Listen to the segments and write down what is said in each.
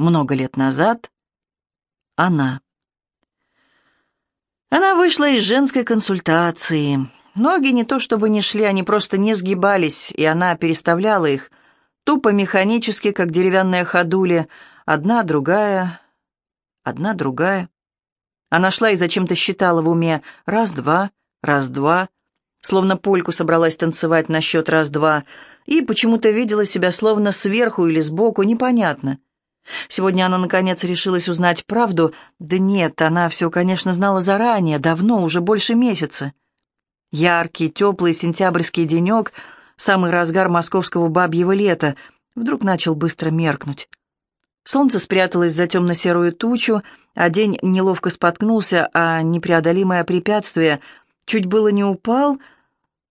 много лет назад она. Она вышла из женской консультации. Ноги не то чтобы не шли, они просто не сгибались, и она переставляла их, тупо механически, как деревянные ходули, одна, другая, одна, другая. Она шла и зачем-то считала в уме раз-два, раз-два, словно польку собралась танцевать на счет раз-два, и почему-то видела себя словно сверху или сбоку, непонятно. Сегодня она, наконец, решилась узнать правду. Да нет, она все, конечно, знала заранее, давно, уже больше месяца. Яркий, теплый сентябрьский денек, самый разгар московского бабьего лета, вдруг начал быстро меркнуть. Солнце спряталось за темно-серую тучу, а день неловко споткнулся, а непреодолимое препятствие чуть было не упал,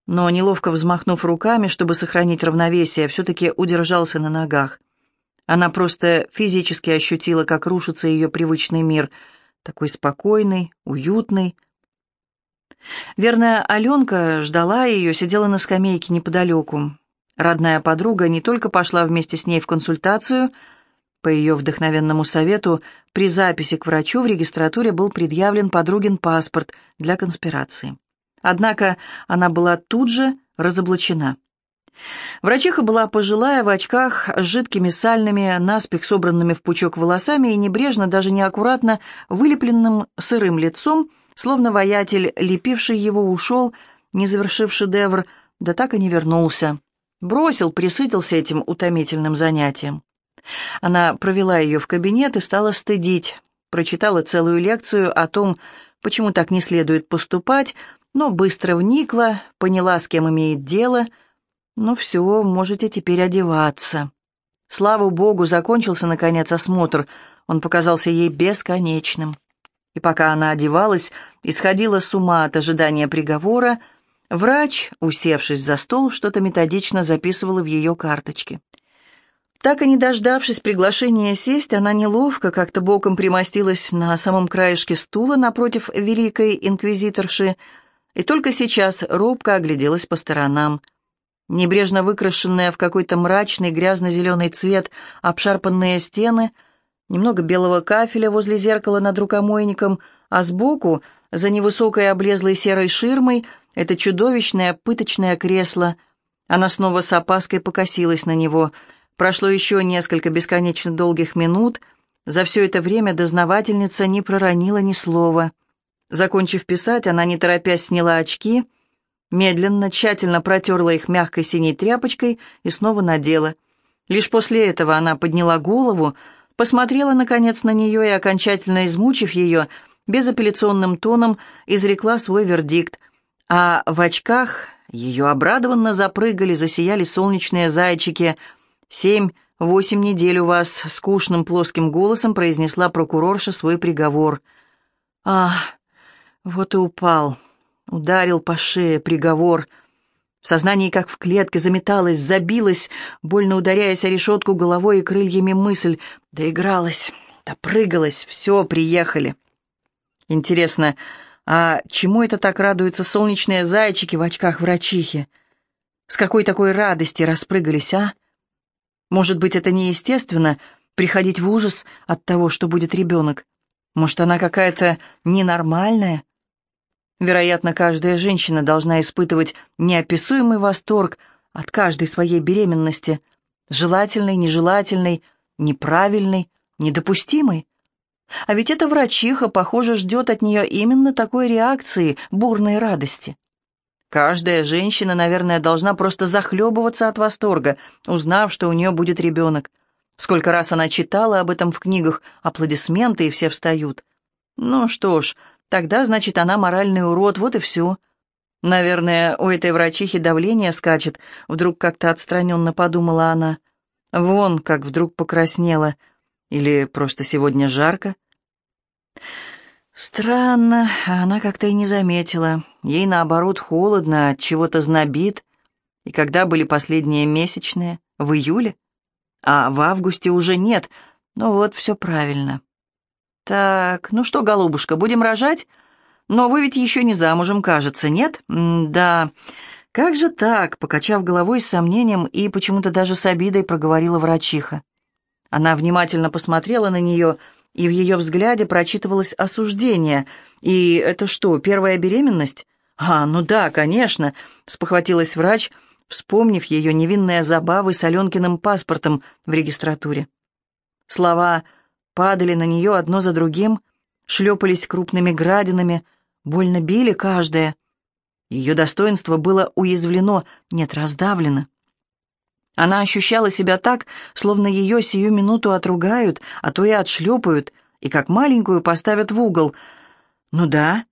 но, неловко взмахнув руками, чтобы сохранить равновесие, все-таки удержался на ногах. Она просто физически ощутила, как рушится ее привычный мир, такой спокойный, уютный. Верная Аленка ждала ее, сидела на скамейке неподалеку. Родная подруга не только пошла вместе с ней в консультацию, по ее вдохновенному совету, при записи к врачу в регистратуре был предъявлен подругин паспорт для конспирации. Однако она была тут же разоблачена. Врачиха была пожилая, в очках, с жидкими сальными, наспех собранными в пучок волосами и небрежно, даже неаккуратно, вылепленным сырым лицом, словно воятель, лепивший его, ушел, не завершив шедевр, да так и не вернулся. Бросил, присытился этим утомительным занятием. Она провела ее в кабинет и стала стыдить. Прочитала целую лекцию о том, почему так не следует поступать, но быстро вникла, поняла, с кем имеет дело — «Ну все, можете теперь одеваться». Слава богу, закончился, наконец, осмотр. Он показался ей бесконечным. И пока она одевалась и сходила с ума от ожидания приговора, врач, усевшись за стол, что-то методично записывала в ее карточке. Так и не дождавшись приглашения сесть, она неловко как-то боком примостилась на самом краешке стула напротив великой инквизиторши и только сейчас робко огляделась по сторонам – Небрежно выкрашенные в какой-то мрачный грязно-зеленый цвет обшарпанные стены, немного белого кафеля возле зеркала над рукомойником, а сбоку, за невысокой облезлой серой ширмой, это чудовищное пыточное кресло. Она снова с опаской покосилась на него. Прошло еще несколько бесконечно долгих минут. За все это время дознавательница не проронила ни слова. Закончив писать, она, не торопясь, сняла очки — Медленно, тщательно протерла их мягкой синей тряпочкой и снова надела. Лишь после этого она подняла голову, посмотрела, наконец, на нее и, окончательно измучив ее, безапелляционным тоном изрекла свой вердикт, а в очках ее обрадованно запрыгали, засияли солнечные зайчики. «Семь, восемь недель у вас», — скучным плоским голосом произнесла прокурорша свой приговор. «А, вот и упал», Ударил по шее приговор. В сознании, как в клетке, заметалась, забилась, больно ударяясь о решетку головой и крыльями мысль. Доигралась, допрыгалась, все, приехали. Интересно, а чему это так радуются солнечные зайчики в очках врачихи? С какой такой радости распрыгались, а? Может быть, это неестественно, приходить в ужас от того, что будет ребенок? Может, она какая-то ненормальная? Вероятно, каждая женщина должна испытывать неописуемый восторг от каждой своей беременности, желательной, нежелательной, неправильной, недопустимой. А ведь эта врачиха, похоже, ждет от нее именно такой реакции, бурной радости. Каждая женщина, наверное, должна просто захлебываться от восторга, узнав, что у нее будет ребенок. Сколько раз она читала об этом в книгах, аплодисменты, и все встают. Ну что ж, Тогда, значит, она моральный урод, вот и все. Наверное, у этой врачихи давление скачет, вдруг как-то отстраненно подумала она. Вон, как вдруг покраснела. Или просто сегодня жарко? Странно, она как-то и не заметила. Ей, наоборот, холодно, от чего-то знобит. И когда были последние месячные? В июле? А в августе уже нет. Ну вот, все правильно. «Так, ну что, голубушка, будем рожать? Но вы ведь еще не замужем, кажется, нет?» «Да, как же так?» — покачав головой с сомнением и почему-то даже с обидой проговорила врачиха. Она внимательно посмотрела на нее, и в ее взгляде прочитывалось осуждение. «И это что, первая беременность?» «А, ну да, конечно», — спохватилась врач, вспомнив ее невинные забавы с Аленкиным паспортом в регистратуре. Слова падали на нее одно за другим, шлепались крупными градинами, больно били каждое. Ее достоинство было уязвлено, нет, раздавлено. Она ощущала себя так, словно ее сию минуту отругают, а то и отшлепают, и как маленькую поставят в угол. Ну да,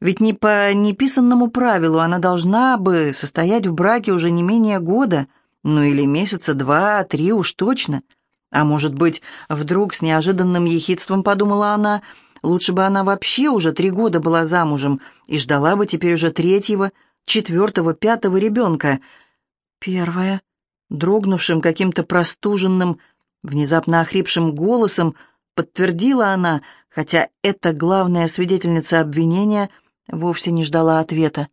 ведь не по неписанному правилу она должна бы состоять в браке уже не менее года, ну или месяца два-три уж точно. А может быть, вдруг с неожиданным ехидством подумала она, лучше бы она вообще уже три года была замужем и ждала бы теперь уже третьего, четвертого, пятого ребенка. Первое, дрогнувшим каким-то простуженным, внезапно охрипшим голосом подтвердила она, хотя эта главная свидетельница обвинения — Вовсе не ждала ответа.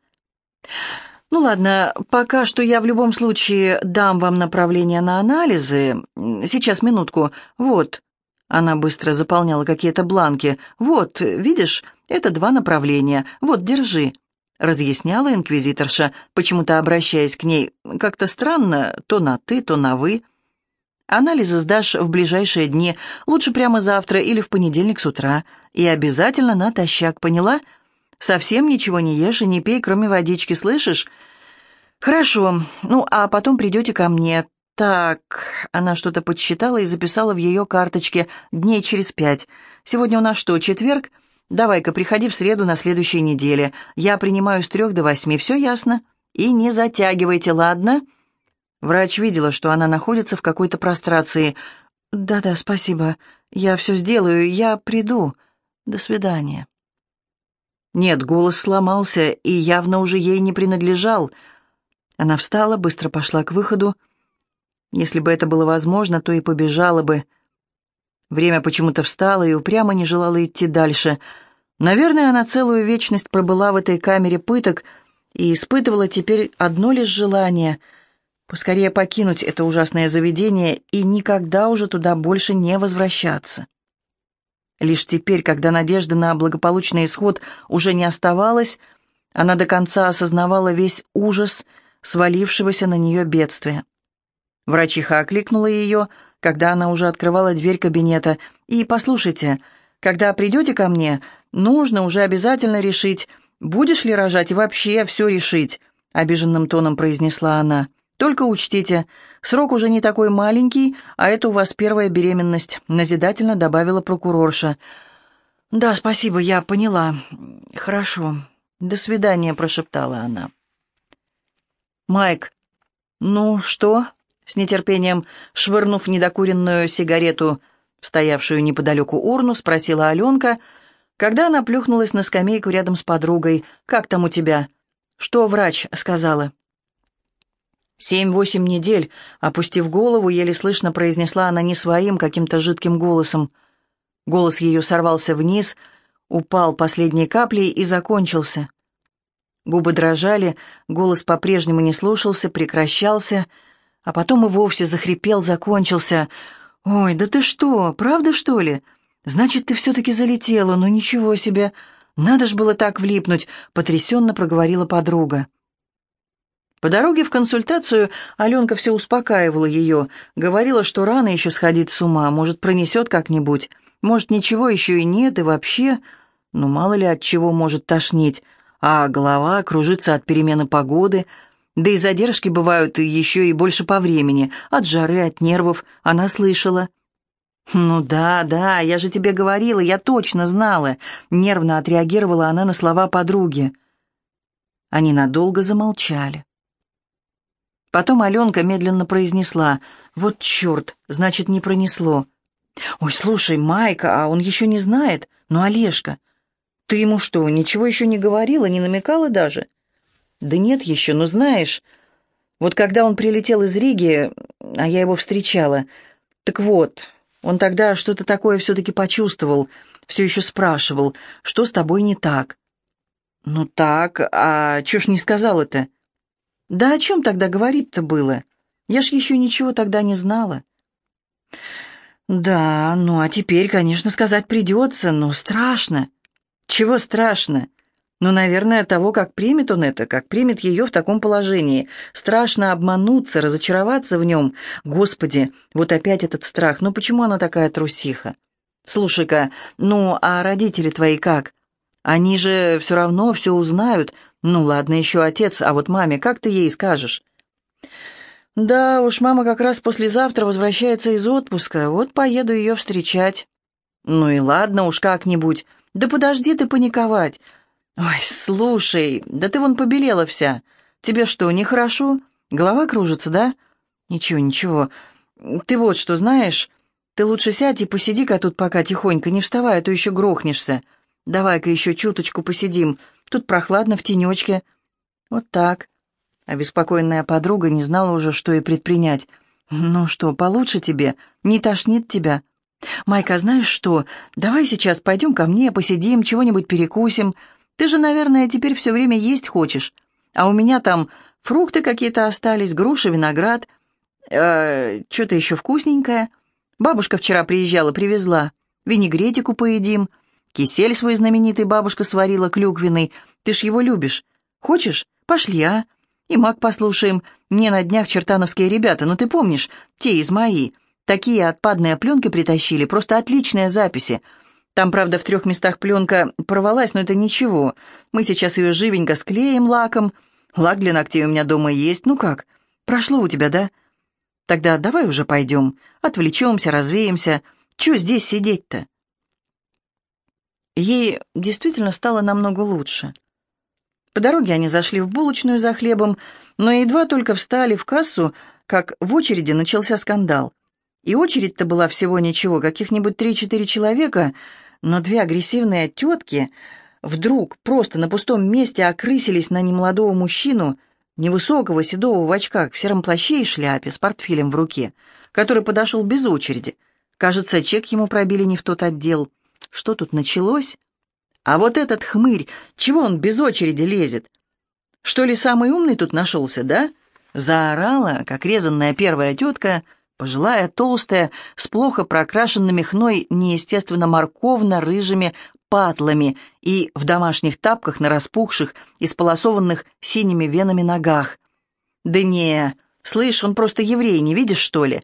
«Ну ладно, пока что я в любом случае дам вам направление на анализы. Сейчас, минутку. Вот». Она быстро заполняла какие-то бланки. «Вот, видишь, это два направления. Вот, держи». Разъясняла инквизиторша, почему-то обращаясь к ней как-то странно, то на «ты», то на «вы». Анализы сдашь в ближайшие дни, лучше прямо завтра или в понедельник с утра. И обязательно натощак, поняла?» Совсем ничего не ешь и не пей, кроме водички, слышишь? Хорошо. Ну, а потом придете ко мне. Так, она что-то подсчитала и записала в ее карточке дней через пять. Сегодня у нас что, четверг? Давай-ка приходи в среду на следующей неделе. Я принимаю с трех до восьми, все ясно? И не затягивайте, ладно?» Врач видела, что она находится в какой-то прострации. «Да-да, спасибо. Я все сделаю. Я приду. До свидания». Нет, голос сломался и явно уже ей не принадлежал. Она встала, быстро пошла к выходу. Если бы это было возможно, то и побежала бы. Время почему-то встало и упрямо не желала идти дальше. Наверное, она целую вечность пробыла в этой камере пыток и испытывала теперь одно лишь желание — поскорее покинуть это ужасное заведение и никогда уже туда больше не возвращаться. Лишь теперь, когда надежда на благополучный исход уже не оставалась, она до конца осознавала весь ужас свалившегося на нее бедствия. Врачиха окликнула ее, когда она уже открывала дверь кабинета, и «Послушайте, когда придете ко мне, нужно уже обязательно решить, будешь ли рожать и вообще все решить», — обиженным тоном произнесла она. Только учтите, срок уже не такой маленький, а это у вас первая беременность», — назидательно добавила прокурорша. «Да, спасибо, я поняла. Хорошо. До свидания», — прошептала она. «Майк, ну что?» — с нетерпением, швырнув недокуренную сигарету, стоявшую неподалеку урну, спросила Аленка, когда она плюхнулась на скамейку рядом с подругой. «Как там у тебя?» «Что врач сказала?» «Семь-восемь недель», — опустив голову, еле слышно произнесла она не своим каким-то жидким голосом. Голос ее сорвался вниз, упал последней каплей и закончился. Губы дрожали, голос по-прежнему не слушался, прекращался, а потом и вовсе захрипел, закончился. «Ой, да ты что, правда, что ли? Значит, ты все-таки залетела, ну ничего себе! Надо ж было так влипнуть», — потрясенно проговорила подруга. По дороге в консультацию Аленка все успокаивала ее, говорила, что рано еще сходить с ума, может, пронесет как-нибудь, может, ничего еще и нет, и вообще, ну, мало ли от чего может тошнить, а голова кружится от перемены погоды, да и задержки бывают еще и больше по времени, от жары, от нервов, она слышала. «Ну да, да, я же тебе говорила, я точно знала», — нервно отреагировала она на слова подруги. Они надолго замолчали. Потом Аленка медленно произнесла. «Вот черт, значит, не пронесло». «Ой, слушай, Майка, а он еще не знает? Ну, Олежка, ты ему что, ничего еще не говорила, не намекала даже?» «Да нет еще, ну знаешь...» Вот когда он прилетел из Риги, а я его встречала, так вот, он тогда что-то такое все-таки почувствовал, все еще спрашивал, что с тобой не так. «Ну так, а чё ж не сказал-то?» Да о чем тогда говорить-то было? Я ж еще ничего тогда не знала. Да, ну а теперь, конечно, сказать придется, но страшно. Чего страшно? Ну, наверное, того, как примет он это, как примет ее в таком положении. Страшно обмануться, разочароваться в нем. Господи, вот опять этот страх. Ну почему она такая трусиха? Слушай-ка, ну а родители твои как? Они же все равно все узнают. Ну ладно, еще отец, а вот маме, как ты ей скажешь? Да уж, мама как раз послезавтра возвращается из отпуска. Вот поеду ее встречать. Ну и ладно уж как-нибудь. Да подожди ты паниковать. «Ой, слушай, да ты вон побелела вся. Тебе что, нехорошо? Голова кружится, да?» «Ничего, ничего. Ты вот что знаешь, ты лучше сядь и посиди-ка тут пока тихонько, не вставай, а то еще грохнешься. Давай-ка еще чуточку посидим. Тут прохладно в тенечке». «Вот так». Обеспокоенная подруга не знала уже, что и предпринять. «Ну что, получше тебе? Не тошнит тебя?» «Майка, знаешь что? Давай сейчас пойдем ко мне, посидим, чего-нибудь перекусим. Ты же, наверное, теперь все время есть хочешь. А у меня там фрукты какие-то остались, груши, виноград. Э, Что-то еще вкусненькое. Бабушка вчера приезжала, привезла. Винегретику поедим. Кисель свой знаменитый бабушка сварила, клюквенный. Ты ж его любишь. Хочешь? Пошли, а? И маг послушаем. Мне на днях чертановские ребята, ну ты помнишь, те из мои. Такие отпадные пленки притащили, просто отличные записи. Там, правда, в трех местах пленка порвалась, но это ничего. Мы сейчас ее живенько склеим лаком. Лак для ногтей у меня дома есть. Ну как, прошло у тебя, да? Тогда давай уже пойдем. Отвлечемся, развеемся. Че здесь сидеть-то? Ей действительно стало намного лучше. По дороге они зашли в булочную за хлебом, но едва только встали в кассу, как в очереди начался скандал. И очередь-то была всего ничего, каких-нибудь три-четыре человека — но две агрессивные тетки вдруг просто на пустом месте окрысились на немолодого мужчину, невысокого, седого в очках, в сером плаще и шляпе, с портфелем в руке, который подошел без очереди. Кажется, чек ему пробили не в тот отдел. Что тут началось? А вот этот хмырь, чего он без очереди лезет? Что ли самый умный тут нашелся, да? Заорала, как резанная первая тетка — Пожилая, толстая, с плохо прокрашенными хной неестественно морковно-рыжими патлами и в домашних тапках на распухших, исполосованных синими венами ногах. «Да не, слышь, он просто еврей, не видишь, что ли?»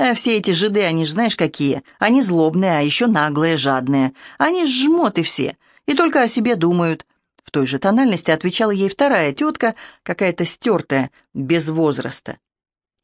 А «Все эти жиды, они ж знаешь какие, они злобные, а еще наглые, жадные. Они жмоты все, и только о себе думают». В той же тональности отвечала ей вторая тетка, какая-то стертая, без возраста.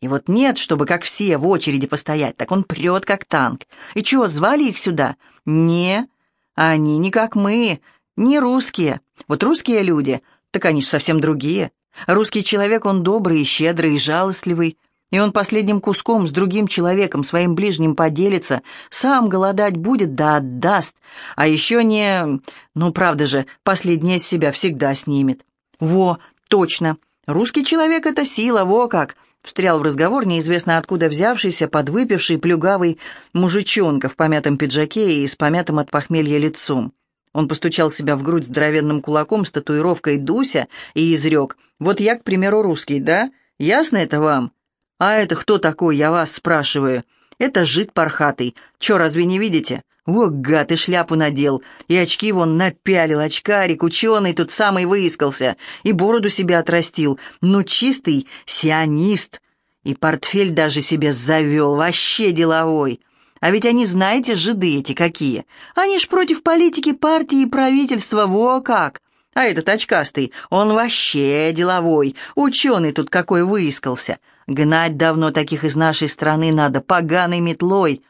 И вот нет, чтобы как все в очереди постоять, так он прет как танк. И чего, звали их сюда? Не, они не как мы, не русские. Вот русские люди, так они же совсем другие. Русский человек, он добрый щедрый, и жалостливый. И он последним куском с другим человеком, своим ближним поделится, сам голодать будет, да отдаст. А еще не... Ну, правда же, последнее с себя всегда снимет. Во, точно. Русский человек — это сила, во как. Встрял в разговор неизвестно откуда взявшийся, подвыпивший, плюгавый мужичонка в помятом пиджаке и с помятым от похмелья лицом. Он постучал себя в грудь здоровенным кулаком с татуировкой «Дуся» и изрек. «Вот я, к примеру, русский, да? Ясно это вам? А это кто такой, я вас спрашиваю? Это жид пархатый. Че, разве не видите? О, гад, и шляпу надел, и очки вон напялил, очкарик, ученый тут самый выискался, и бороду себе отрастил, ну чистый сионист, и портфель даже себе завел, вообще деловой. А ведь они, знаете, жиды эти какие. Они ж против политики, партии и правительства, во как. А этот очкастый, он вообще деловой, ученый тут какой выискался. Гнать давно таких из нашей страны надо, поганой метлой.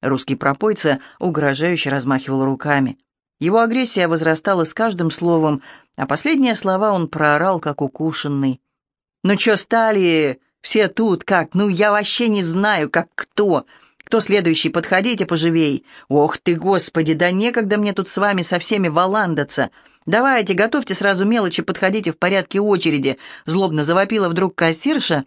Русский пропойца угрожающе размахивал руками. Его агрессия возрастала с каждым словом, а последние слова он проорал, как укушенный. «Ну чё стали? Все тут как? Ну я вообще не знаю, как кто. Кто следующий? Подходите поживей. Ох ты, господи, да некогда мне тут с вами со всеми валандаться. Давайте, готовьте сразу мелочи, подходите в порядке очереди», злобно завопила вдруг кассирша,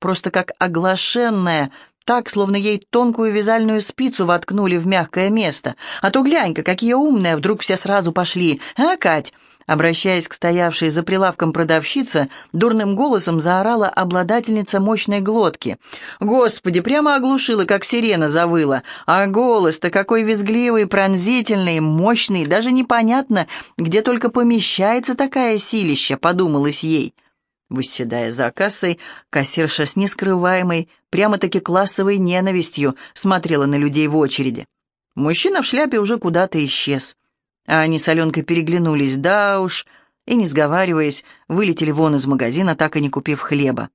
просто как оглашенная, так, словно ей тонкую вязальную спицу воткнули в мягкое место. А то глянь-ка, какие умные, вдруг все сразу пошли. А, Кать, Обращаясь к стоявшей за прилавком продавщице, дурным голосом заорала обладательница мощной глотки. «Господи, прямо оглушила, как сирена завыла. А голос-то какой визгливый, пронзительный, мощный, даже непонятно, где только помещается такая силища», — подумалось ей. Выседая за кассой, кассирша с нескрываемой, прямо-таки классовой ненавистью смотрела на людей в очереди. Мужчина в шляпе уже куда-то исчез. А они с Аленкой переглянулись, да уж, и, не сговариваясь, вылетели вон из магазина, так и не купив хлеба.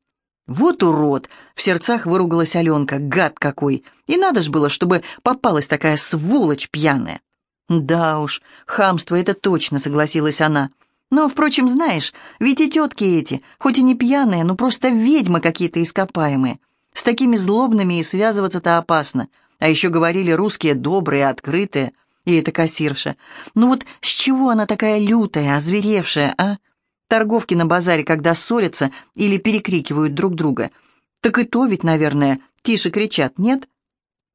«Вот урод!» — в сердцах выругалась Аленка. «Гад какой! И надо ж было, чтобы попалась такая сволочь пьяная!» «Да уж, хамство это точно», — согласилась она. «Но, впрочем, знаешь, ведь и тетки эти, хоть и не пьяные, но просто ведьмы какие-то ископаемые. С такими злобными и связываться-то опасно. А еще говорили русские добрые, открытые. И эта кассирша. Ну вот с чего она такая лютая, озверевшая, а? Торговки на базаре, когда ссорятся или перекрикивают друг друга. Так и то ведь, наверное, тише кричат, нет?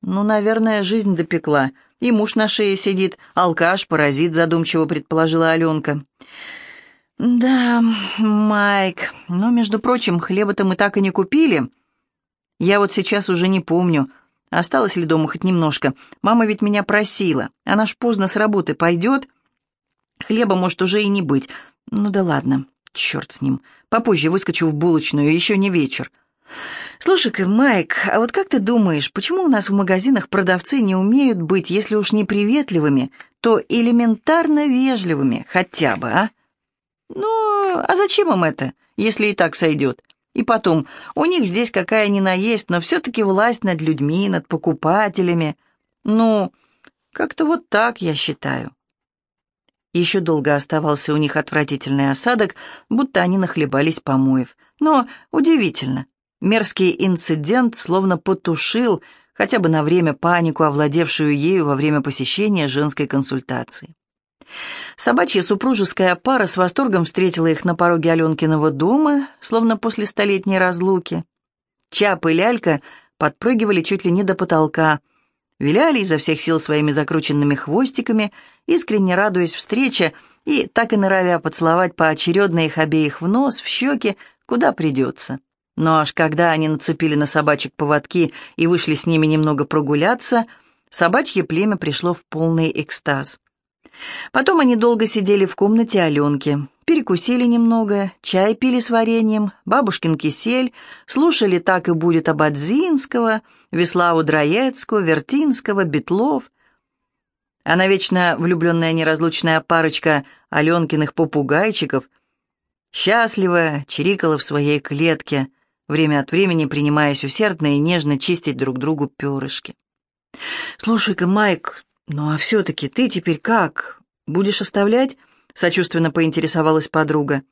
Ну, наверное, жизнь допекла. И муж на шее сидит, алкаш, паразит, задумчиво предположила Аленка. «Да, Майк, но, между прочим, хлеба-то мы так и не купили. Я вот сейчас уже не помню, Осталось ли дома хоть немножко? Мама ведь меня просила. Она ж поздно с работы пойдет. Хлеба может уже и не быть. Ну да ладно, черт с ним. Попозже выскочу в булочную, еще не вечер. «Слушай-ка, Майк, а вот как ты думаешь, почему у нас в магазинах продавцы не умеют быть, если уж не приветливыми, то элементарно вежливыми хотя бы, а?» «Ну, а зачем им это, если и так сойдет? И потом, у них здесь какая ни на есть, но все-таки власть над людьми, над покупателями. Ну, как-то вот так, я считаю. Еще долго оставался у них отвратительный осадок, будто они нахлебались помоев. Но удивительно, мерзкий инцидент словно потушил хотя бы на время панику, овладевшую ею во время посещения женской консультации. Собачья супружеская пара с восторгом встретила их на пороге Аленкиного дома, словно после столетней разлуки. Чап и лялька подпрыгивали чуть ли не до потолка, виляли изо всех сил своими закрученными хвостиками, искренне радуясь встрече и так и норовя поцеловать поочередно их обеих в нос, в щеки, куда придется. Но аж когда они нацепили на собачек поводки и вышли с ними немного прогуляться, собачье племя пришло в полный экстаз. Потом они долго сидели в комнате Аленки, перекусили немного, чай пили с вареньем, бабушкин кисель, слушали «Так и будет» Абадзинского, Веславу Драецкого, Вертинского, Бетлов. Она вечно влюбленная неразлучная парочка Аленкиных попугайчиков счастливо чирикала в своей клетке, время от времени принимаясь усердно и нежно чистить друг другу перышки. «Слушай-ка, Майк, «Ну а все-таки ты теперь как? Будешь оставлять?» — сочувственно поинтересовалась подруга.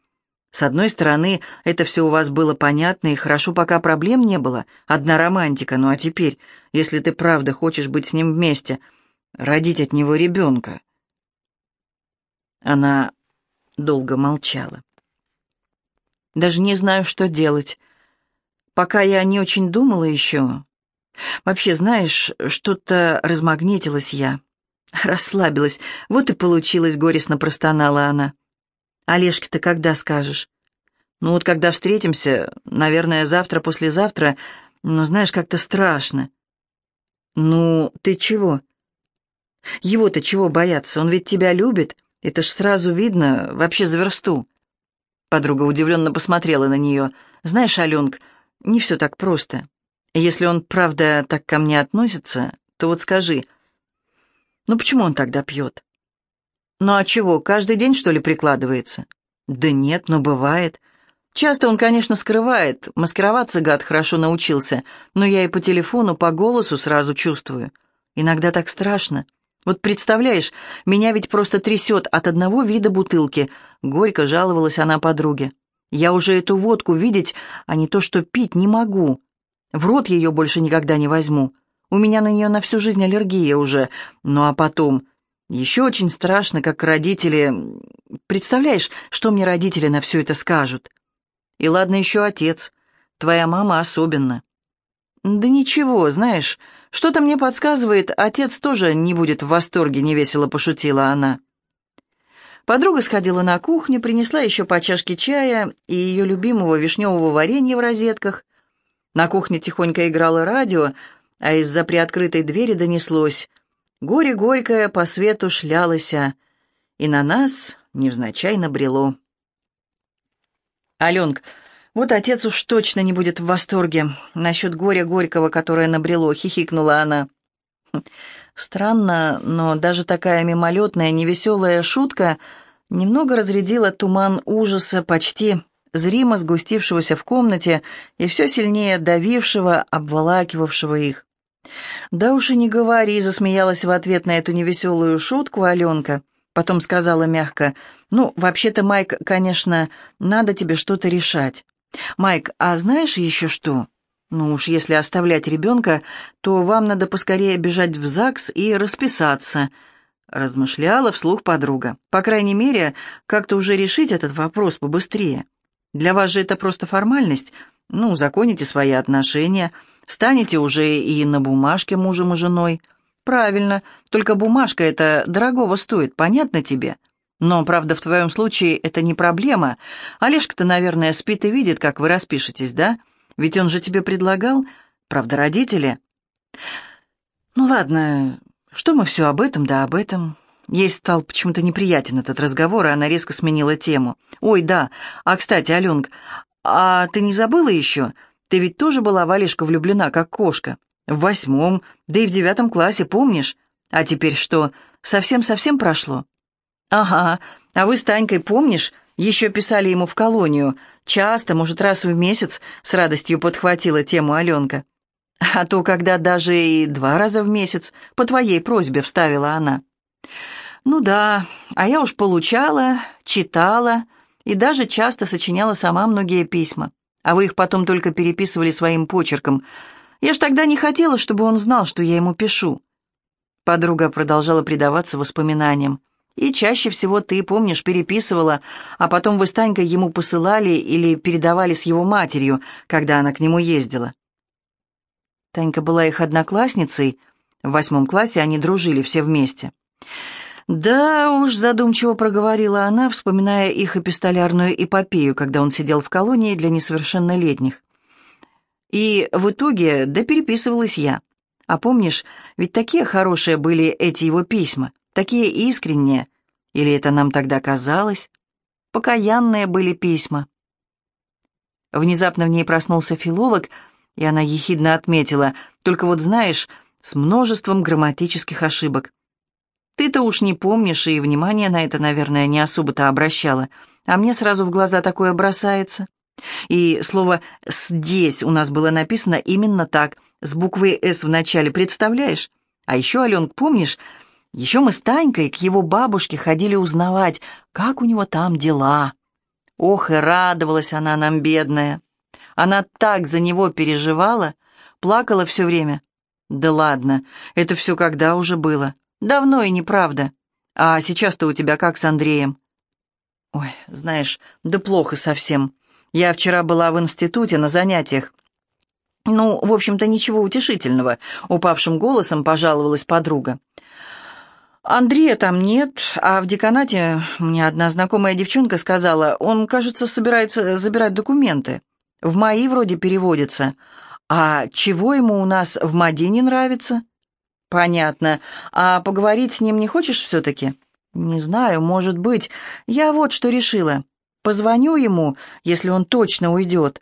«С одной стороны, это все у вас было понятно и хорошо, пока проблем не было. Одна романтика. Ну а теперь, если ты правда хочешь быть с ним вместе, родить от него ребенка...» Она долго молчала. «Даже не знаю, что делать. Пока я не очень думала еще, Вообще, знаешь, что-то размагнитилась я. Расслабилась. Вот и получилось, горестно простонала она. Олежке-то когда скажешь? Ну вот когда встретимся, наверное, завтра-послезавтра, но знаешь, как-то страшно. Ну, ты чего? Его-то чего бояться? Он ведь тебя любит. Это ж сразу видно, вообще за версту. Подруга удивленно посмотрела на нее. Знаешь, Аленк, не все так просто. Если он, правда, так ко мне относится, то вот скажи, ну почему он тогда пьет? Ну а чего, каждый день, что ли, прикладывается? Да нет, но бывает. Часто он, конечно, скрывает, маскироваться гад хорошо научился, но я и по телефону, по голосу сразу чувствую. Иногда так страшно. Вот представляешь, меня ведь просто трясет от одного вида бутылки. Горько жаловалась она подруге. Я уже эту водку видеть, а не то что пить, не могу. В рот ее больше никогда не возьму. У меня на нее на всю жизнь аллергия уже. Ну а потом... Еще очень страшно, как родители... Представляешь, что мне родители на все это скажут? И ладно еще отец. Твоя мама особенно. Да ничего, знаешь, что-то мне подсказывает, отец тоже не будет в восторге, невесело пошутила она. Подруга сходила на кухню, принесла еще по чашке чая и ее любимого вишневого варенья в розетках. На кухне тихонько играло радио, а из-за приоткрытой двери донеслось «Горе горькое по свету шлялося, и на нас невзначай набрело». «Аленк, вот отец уж точно не будет в восторге насчет горя горького, которое набрело», — хихикнула она. Странно, но даже такая мимолетная, невеселая шутка немного разрядила туман ужаса, почти зримо сгустившегося в комнате и все сильнее давившего, обволакивавшего их. «Да уж и не говори», — засмеялась в ответ на эту невеселую шутку Аленка. Потом сказала мягко, «Ну, вообще-то, Майк, конечно, надо тебе что-то решать. Майк, а знаешь еще что? Ну уж если оставлять ребенка, то вам надо поскорее бежать в ЗАГС и расписаться», — размышляла вслух подруга. «По крайней мере, как-то уже решить этот вопрос побыстрее. Для вас же это просто формальность. Ну, законите свои отношения, станете уже и на бумажке мужем и женой. Правильно, только бумажка это дорогого стоит, понятно тебе? Но, правда, в твоем случае это не проблема. Олежка-то, наверное, спит и видит, как вы распишетесь, да? Ведь он же тебе предлагал, правда, родители? Ну ладно, что мы все об этом, да об этом. Ей стал почему-то неприятен этот разговор, и она резко сменила тему. «Ой, да. А, кстати, Аленка, а ты не забыла еще? Ты ведь тоже была в влюблена, как кошка. В восьмом, да и в девятом классе, помнишь? А теперь что, совсем-совсем прошло?» «Ага. А вы с Танькой, помнишь, еще писали ему в колонию. Часто, может, раз в месяц, с радостью подхватила тему Аленка. А то, когда даже и два раза в месяц, по твоей просьбе вставила она». Ну да, а я уж получала, читала и даже часто сочиняла сама многие письма, а вы их потом только переписывали своим почерком. Я ж тогда не хотела, чтобы он знал, что я ему пишу. Подруга продолжала предаваться воспоминаниям. И чаще всего ты, помнишь, переписывала, а потом вы с Танькой ему посылали или передавали с его матерью, когда она к нему ездила. Танька была их одноклассницей. В восьмом классе они дружили все вместе. «Да уж», — задумчиво проговорила она, вспоминая их эпистолярную эпопею, когда он сидел в колонии для несовершеннолетних. И в итоге да переписывалась я. А помнишь, ведь такие хорошие были эти его письма, такие искренние. Или это нам тогда казалось? Покаянные были письма. Внезапно в ней проснулся филолог, и она ехидно отметила, только вот знаешь, с множеством грамматических ошибок. Ты-то уж не помнишь, и внимание на это, наверное, не особо-то обращала. А мне сразу в глаза такое бросается. И слово «здесь» у нас было написано именно так, с буквой «С» в начале, представляешь? А еще, Аленк, помнишь, еще мы с Танькой к его бабушке ходили узнавать, как у него там дела. Ох, и радовалась она нам, бедная. Она так за него переживала, плакала все время. Да ладно, это все когда уже было? Давно и неправда. А сейчас-то у тебя как с Андреем?» «Ой, знаешь, да плохо совсем. Я вчера была в институте на занятиях. Ну, в общем-то, ничего утешительного», — упавшим голосом пожаловалась подруга. «Андрея там нет, а в деканате мне одна знакомая девчонка сказала, он, кажется, собирается забирать документы. В мои вроде переводится. А чего ему у нас в МАДе не нравится?» «Понятно. А поговорить с ним не хочешь все-таки?» «Не знаю, может быть. Я вот что решила. Позвоню ему, если он точно уйдет».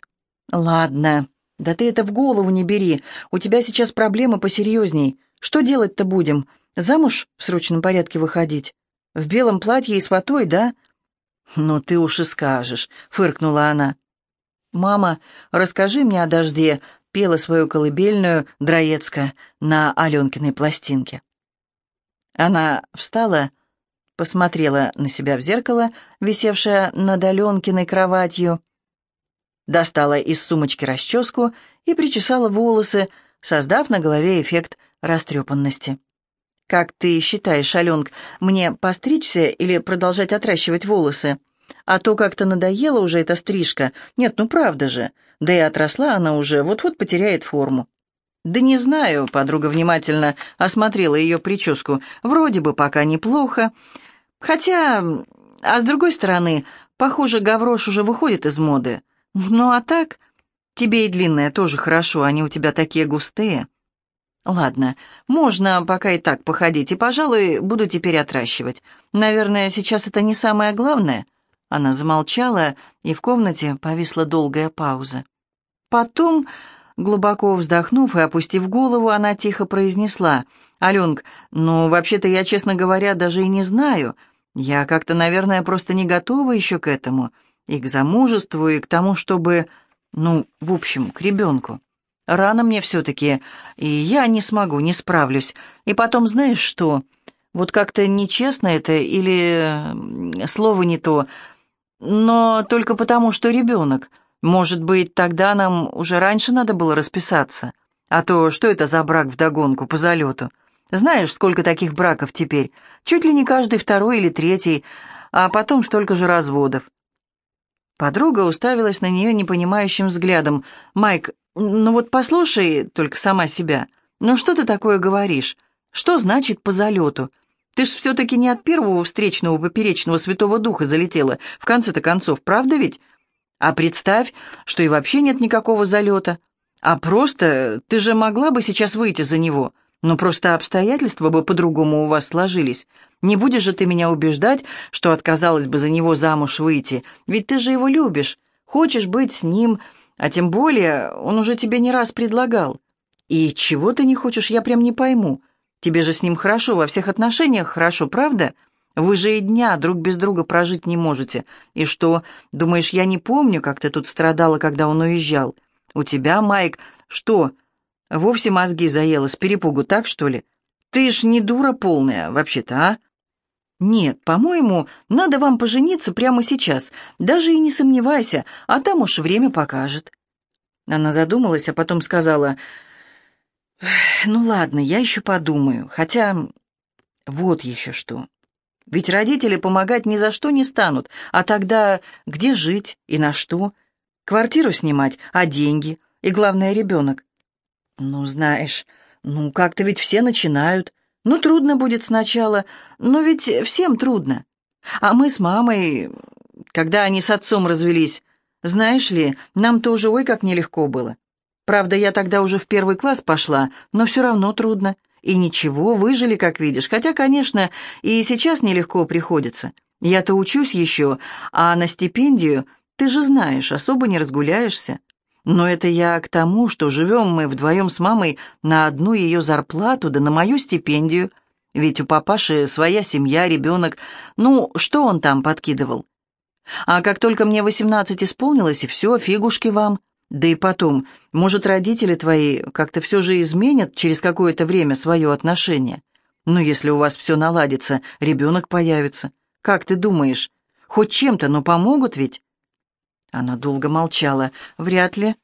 «Ладно. Да ты это в голову не бери. У тебя сейчас проблемы посерьезней. Что делать-то будем? Замуж в срочном порядке выходить? В белом платье и с фатой, да?» «Ну ты уж и скажешь», — фыркнула она. «Мама, расскажи мне о дожде пела свою колыбельную Дроецка на Аленкиной пластинке. Она встала, посмотрела на себя в зеркало, висевшее над Аленкиной кроватью, достала из сумочки расческу и причесала волосы, создав на голове эффект растрепанности. «Как ты считаешь, Аленк, мне постричься или продолжать отращивать волосы?» А то как-то надоела уже эта стрижка. Нет, ну правда же. Да и отросла она уже, вот-вот потеряет форму. «Да не знаю», — подруга внимательно осмотрела ее прическу. «Вроде бы пока неплохо. Хотя А с другой стороны, похоже, гаврош уже выходит из моды. Ну а так, тебе и длинные тоже хорошо, они у тебя такие густые. Ладно, можно пока и так походить, и, пожалуй, буду теперь отращивать. Наверное, сейчас это не самое главное. Она замолчала, и в комнате повисла долгая пауза. Потом, глубоко вздохнув и опустив голову, она тихо произнесла, «Аленк, ну, вообще-то я, честно говоря, даже и не знаю. Я как-то, наверное, просто не готова еще к этому, и к замужеству, и к тому, чтобы, ну, в общем, к ребенку. Рано мне все-таки, и я не смогу, не справлюсь. И потом, знаешь что, вот как-то нечестно это или слово не то, но только потому, что ребенок. Может быть, тогда нам уже раньше надо было расписаться. А то что это за брак вдогонку по залету? Знаешь, сколько таких браков теперь? Чуть ли не каждый второй или третий, а потом столько же разводов. Подруга уставилась на нее непонимающим взглядом. «Майк, ну вот послушай только сама себя. Ну что ты такое говоришь? Что значит по залету? Ты ж все-таки не от первого встречного поперечного Святого Духа залетела, в конце-то концов, правда ведь? А представь, что и вообще нет никакого залета. А просто ты же могла бы сейчас выйти за него. Но просто обстоятельства бы по-другому у вас сложились. Не будешь же ты меня убеждать, что отказалась бы за него замуж выйти, ведь ты же его любишь, хочешь быть с ним, а тем более он уже тебе не раз предлагал. И чего ты не хочешь, я прям не пойму. Тебе же с ним хорошо, во всех отношениях хорошо, правда? Вы же и дня друг без друга прожить не можете. И что, думаешь, я не помню, как ты тут страдала, когда он уезжал? У тебя, Майк, что, вовсе мозги заело с перепугу, так что ли? Ты ж не дура полная, вообще-то, а? Нет, по-моему, надо вам пожениться прямо сейчас, даже и не сомневайся, а там уж время покажет. Она задумалась, а потом сказала... Ну ладно, я еще подумаю. Хотя вот еще что. Ведь родители помогать ни за что не станут. А тогда где жить и на что? Квартиру снимать, а деньги? И главное, ребенок. Ну, знаешь, ну как-то ведь все начинают. Ну, трудно будет сначала, но ведь всем трудно. А мы с мамой, когда они с отцом развелись, знаешь ли, нам тоже ой как нелегко было. Правда, я тогда уже в первый класс пошла, но все равно трудно. И ничего, выжили, как видишь. Хотя, конечно, и сейчас нелегко приходится. Я-то учусь еще, а на стипендию, ты же знаешь, особо не разгуляешься. Но это я к тому, что живем мы вдвоем с мамой на одну ее зарплату, да на мою стипендию. Ведь у папаши своя семья, ребенок. Ну, что он там подкидывал? А как только мне восемнадцать исполнилось, и все, фигушки вам. Да и потом, может, родители твои как-то все же изменят через какое-то время свое отношение? Ну, если у вас все наладится, ребенок появится. Как ты думаешь? Хоть чем-то, но помогут ведь?» Она долго молчала. «Вряд ли».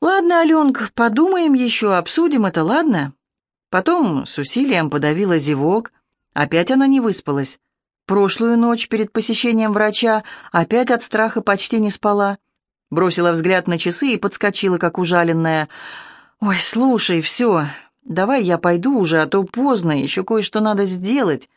«Ладно, Аленка, подумаем еще, обсудим это, ладно?» Потом с усилием подавила зевок. Опять она не выспалась. Прошлую ночь перед посещением врача опять от страха почти не спала. Бросила взгляд на часы и подскочила, как ужаленная. «Ой, слушай, все, давай я пойду уже, а то поздно, еще кое-что надо сделать».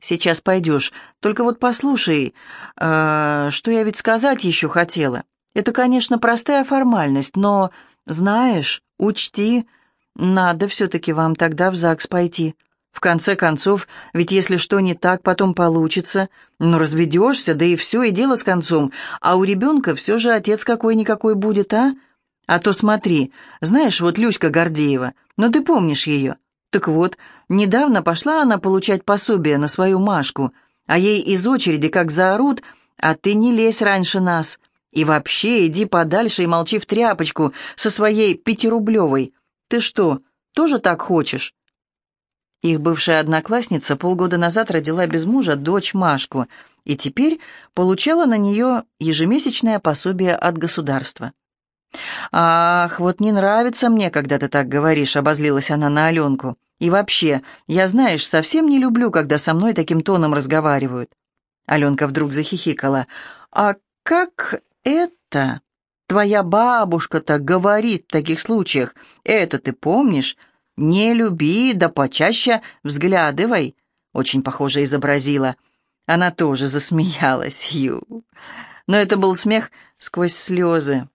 «Сейчас пойдешь. Только вот послушай, э, что я ведь сказать еще хотела. Это, конечно, простая формальность, но, знаешь, учти, надо все-таки вам тогда в ЗАГС пойти. В конце концов, ведь если что не так, потом получится. Ну, разведешься, да и все, и дело с концом. А у ребенка все же отец какой-никакой будет, а? А то смотри, знаешь, вот Люська Гордеева, ну ты помнишь ее? Так вот, недавно пошла она получать пособие на свою Машку, а ей из очереди как заорут, а ты не лезь раньше нас. И вообще иди подальше и молчи в тряпочку со своей пятирублевой. Ты что, тоже так хочешь? Их бывшая одноклассница полгода назад родила без мужа дочь Машку и теперь получала на нее ежемесячное пособие от государства. «Ах, вот не нравится мне, когда ты так говоришь», — обозлилась она на Аленку. «И вообще, я, знаешь, совсем не люблю, когда со мной таким тоном разговаривают». Аленка вдруг захихикала. «А как это? Твоя бабушка-то говорит в таких случаях. Это ты помнишь? «Не люби, да почаще взглядывай», — очень похоже изобразила. Она тоже засмеялась, Ю. Но это был смех сквозь слезы.